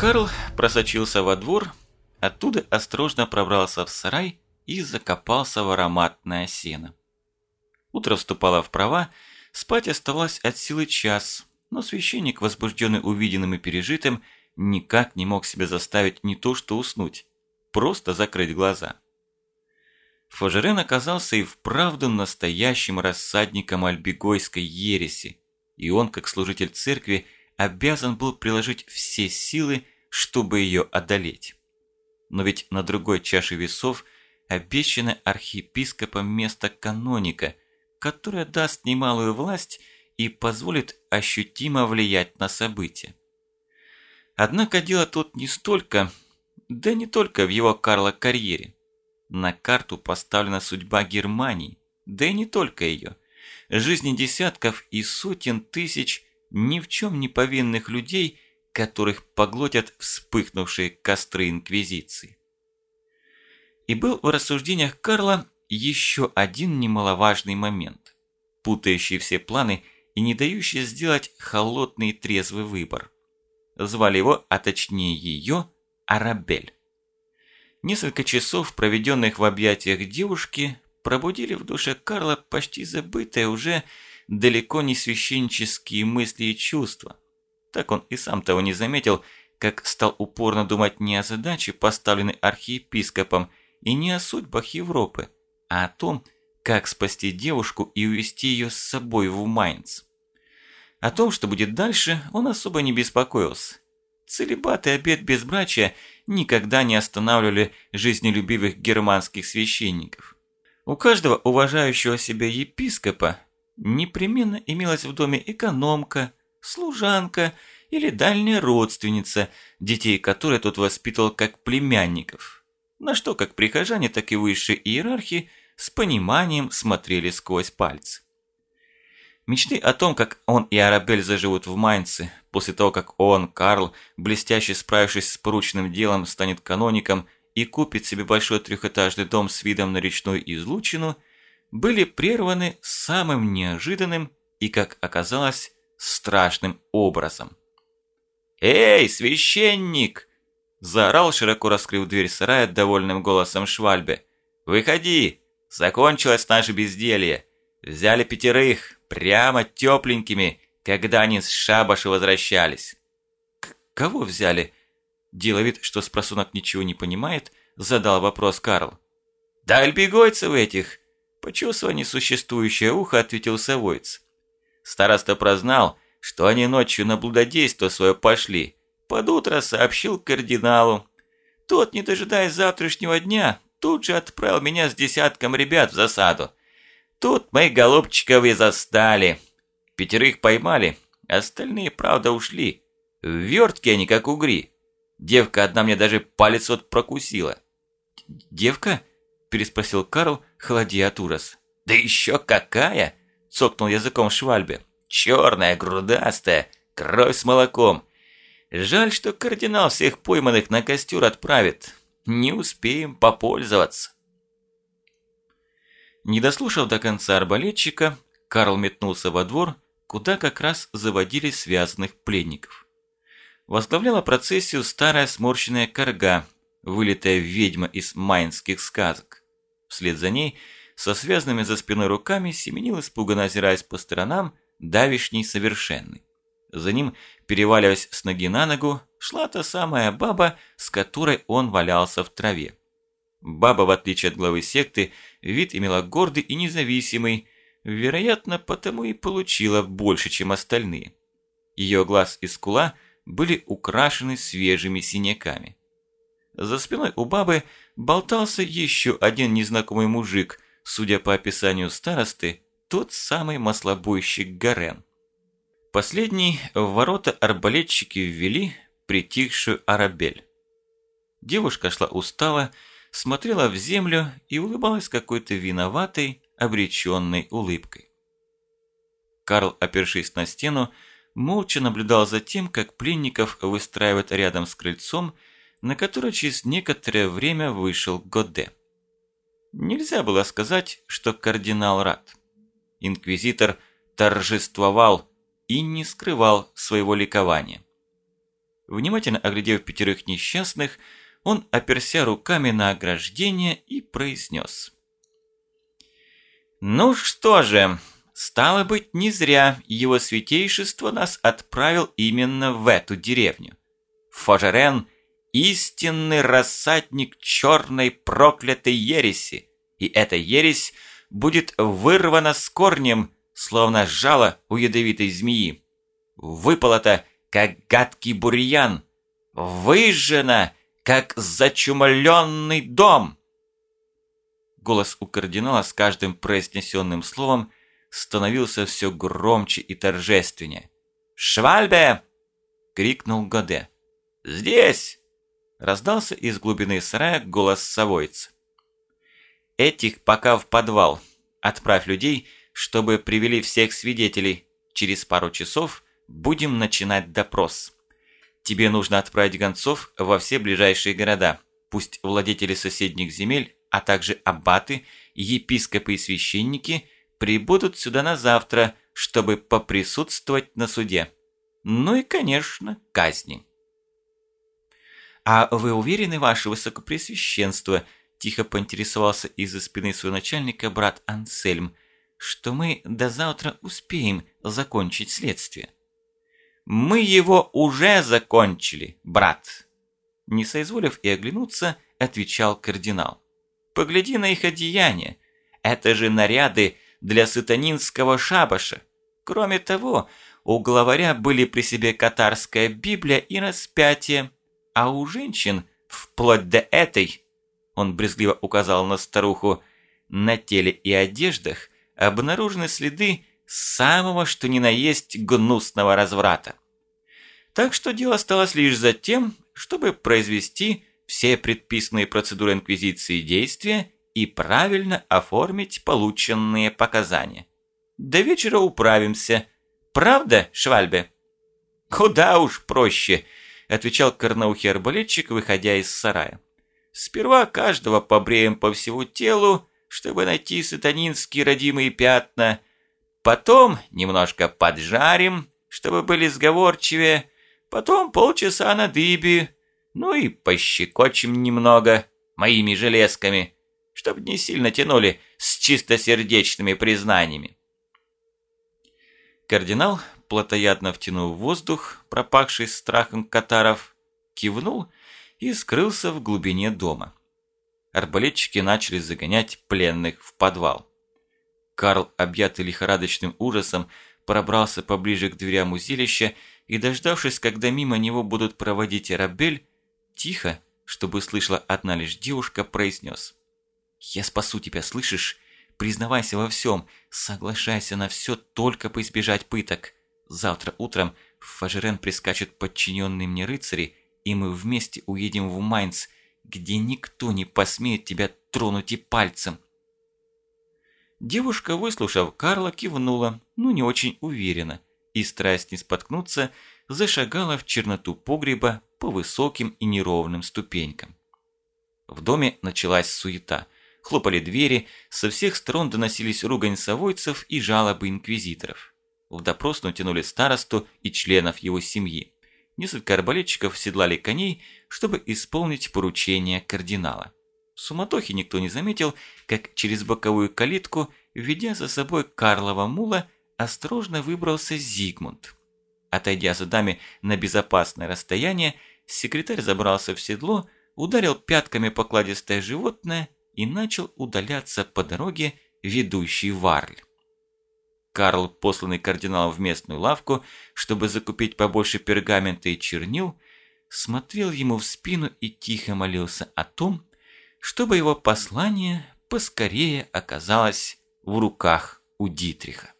Карл просочился во двор, оттуда осторожно пробрался в сарай и закопался в ароматное сено. Утро вступало в права, спать оставалось от силы час, но священник, возбужденный увиденным и пережитым, никак не мог себя заставить не то что уснуть, просто закрыть глаза. Фажерен оказался и вправду настоящим рассадником альбегойской ереси, и он, как служитель церкви, обязан был приложить все силы, чтобы ее одолеть. Но ведь на другой чаше весов обещано архиепископом место каноника, которое даст немалую власть и позволит ощутимо влиять на события. Однако дело тут не столько, да не только в его Карла карьере. На карту поставлена судьба Германии, да и не только ее. Жизни десятков и сотен тысяч ни в чем не повинных людей, которых поглотят вспыхнувшие костры Инквизиции. И был в рассуждениях Карла еще один немаловажный момент, путающий все планы и не дающий сделать холодный трезвый выбор. Звали его, а точнее ее, Арабель. Несколько часов, проведенных в объятиях девушки, пробудили в душе Карла почти забытое уже далеко не священнические мысли и чувства. Так он и сам того не заметил, как стал упорно думать не о задаче, поставленной архиепископом, и не о судьбах Европы, а о том, как спасти девушку и увести ее с собой в Майнц. О том, что будет дальше, он особо не беспокоился. Целебат и обет безбрачия никогда не останавливали жизнелюбивых германских священников. У каждого уважающего себя епископа непременно имелась в доме экономка, служанка или дальняя родственница, детей которой тот воспитывал как племянников. На что как прихожане, так и высшие иерархи с пониманием смотрели сквозь пальцы. Мечты о том, как он и Арабель заживут в Майнце, после того, как он, Карл, блестяще справившись с порученным делом, станет каноником и купит себе большой трехэтажный дом с видом на речную излучину, были прерваны самым неожиданным и, как оказалось, страшным образом. «Эй, священник!» – заорал, широко раскрыв дверь сарая довольным голосом Швальбе. «Выходи! Закончилось наше безделье! Взяли пятерых, прямо тепленькими, когда они с шабаша возвращались. Кого взяли? Делая вид, что спросонок ничего не понимает, задал вопрос Карл. Да альбегойцев этих! Почувствовав несуществующее ухо, ответил Савойц. Староста прознал, что они ночью на блудодейство свое пошли. Под утро сообщил кардиналу. Тот, не дожидаясь завтрашнего дня, тут же отправил меня с десятком ребят в засаду. Тут мы голубчиков и застали. Пятерых поймали, остальные, правда, ушли. В вертке они, как угри. Девка одна мне даже палец вот прокусила. «Девка?» – переспросил Карл, холодея от ужас. «Да еще какая!» – цокнул языком Швальбе. «Черная, грудастая, кровь с молоком. Жаль, что кардинал всех пойманных на костер отправит. Не успеем попользоваться». Не дослушав до конца арбалетчика, Карл метнулся во двор, куда как раз заводили связанных пленников. Возглавляла процессию старая сморщенная корга, вылитая ведьма из майнских сказок. Вслед за ней, со связанными за спиной руками, семенил, испуганно озираясь по сторонам, давишний совершенный. За ним, переваливаясь с ноги на ногу, шла та самая баба, с которой он валялся в траве. Баба, в отличие от главы секты, вид имела гордый и независимый, вероятно, потому и получила больше, чем остальные. Ее глаз и скула были украшены свежими синяками. За спиной у бабы болтался еще один незнакомый мужик, судя по описанию старосты, тот самый маслобойщик Гарен. Последний в ворота арбалетчики ввели притихшую Арабель. Девушка шла устало, смотрела в землю и улыбалась какой-то виноватой, обреченной улыбкой. Карл, опершись на стену, молча наблюдал за тем, как пленников выстраивают рядом с крыльцом, на которое через некоторое время вышел Годе. Нельзя было сказать, что кардинал рад. Инквизитор торжествовал и не скрывал своего ликования. Внимательно оглядев пятерых несчастных, он оперся руками на ограждение и произнес. «Ну что же, стало быть, не зря его святейшество нас отправил именно в эту деревню. Фожерен – истинный рассадник черной проклятой ереси, и эта ересь будет вырвана с корнем, словно жало у ядовитой змеи. Выполота, как гадкий бурьян, выжжена, как зачумленный дом. Голос у кардинала с каждым произнесенным словом становился все громче и торжественнее. «Швальбе!» — крикнул Годе. «Здесь!» — раздался из глубины сарая голос совойца. «Этих пока в подвал. Отправь людей, чтобы привели всех свидетелей. Через пару часов будем начинать допрос. Тебе нужно отправить гонцов во все ближайшие города. Пусть владетели соседних земель, а также аббаты, епископы и священники прибудут сюда на завтра, чтобы поприсутствовать на суде. Ну и, конечно, казни. «А вы уверены, ваше высокопресвященство?» – тихо поинтересовался из-за спины своего начальника брат Ансельм, что мы до завтра успеем закончить следствие. «Мы его уже закончили, брат!» Не соизволив и оглянуться, отвечал кардинал. «Погляди на их одеяния. Это же наряды для сатанинского шабаша. Кроме того, у главаря были при себе катарская Библия и распятие, а у женщин, вплоть до этой, он брезгливо указал на старуху, на теле и одеждах обнаружены следы самого что ни на есть гнусного разврата. Так что дело осталось лишь за тем, чтобы произвести все предписанные процедуры инквизиции действия и правильно оформить полученные показания. До вечера управимся. Правда, Швальбе? Куда уж проще, отвечал корноухий арбалетчик, выходя из сарая. Сперва каждого побреем по всему телу, чтобы найти сатанинские родимые пятна. Потом немножко поджарим, чтобы были сговорчивее. Потом полчаса на дыбе. Ну и пощекочем немного моими железками чтобы не сильно тянули с чистосердечными признаниями. Кардинал, плотоядно втянув воздух, пропахший страхом катаров, кивнул и скрылся в глубине дома. Арбалетчики начали загонять пленных в подвал. Карл, объятый лихорадочным ужасом, пробрался поближе к дверям узилища и, дождавшись, когда мимо него будут проводить Рабель, тихо, чтобы слышала одна лишь девушка, произнес. Я спасу тебя, слышишь? Признавайся во всем, соглашайся на все, только поизбежать пыток. Завтра утром в Фажерен прискачут подчиненные мне рыцари, и мы вместе уедем в Майнц, где никто не посмеет тебя тронуть и пальцем. Девушка, выслушав Карла, кивнула, но не очень уверенно, и, стараясь не споткнуться, зашагала в черноту погреба по высоким и неровным ступенькам. В доме началась суета – Хлопали двери, со всех сторон доносились ругань совойцев и жалобы инквизиторов. В допрос натянули старосту и членов его семьи. Несколько арбалетчиков седлали коней, чтобы исполнить поручение кардинала. В суматохе никто не заметил, как через боковую калитку, ведя за собой Карлова мула, осторожно выбрался Зигмунд. Отойдя за даме на безопасное расстояние, секретарь забрался в седло, ударил пятками покладистое животное и начал удаляться по дороге, ведущей в Арль. Карл, посланный кардиналом в местную лавку, чтобы закупить побольше пергамента и чернил, смотрел ему в спину и тихо молился о том, чтобы его послание поскорее оказалось в руках у Дитриха.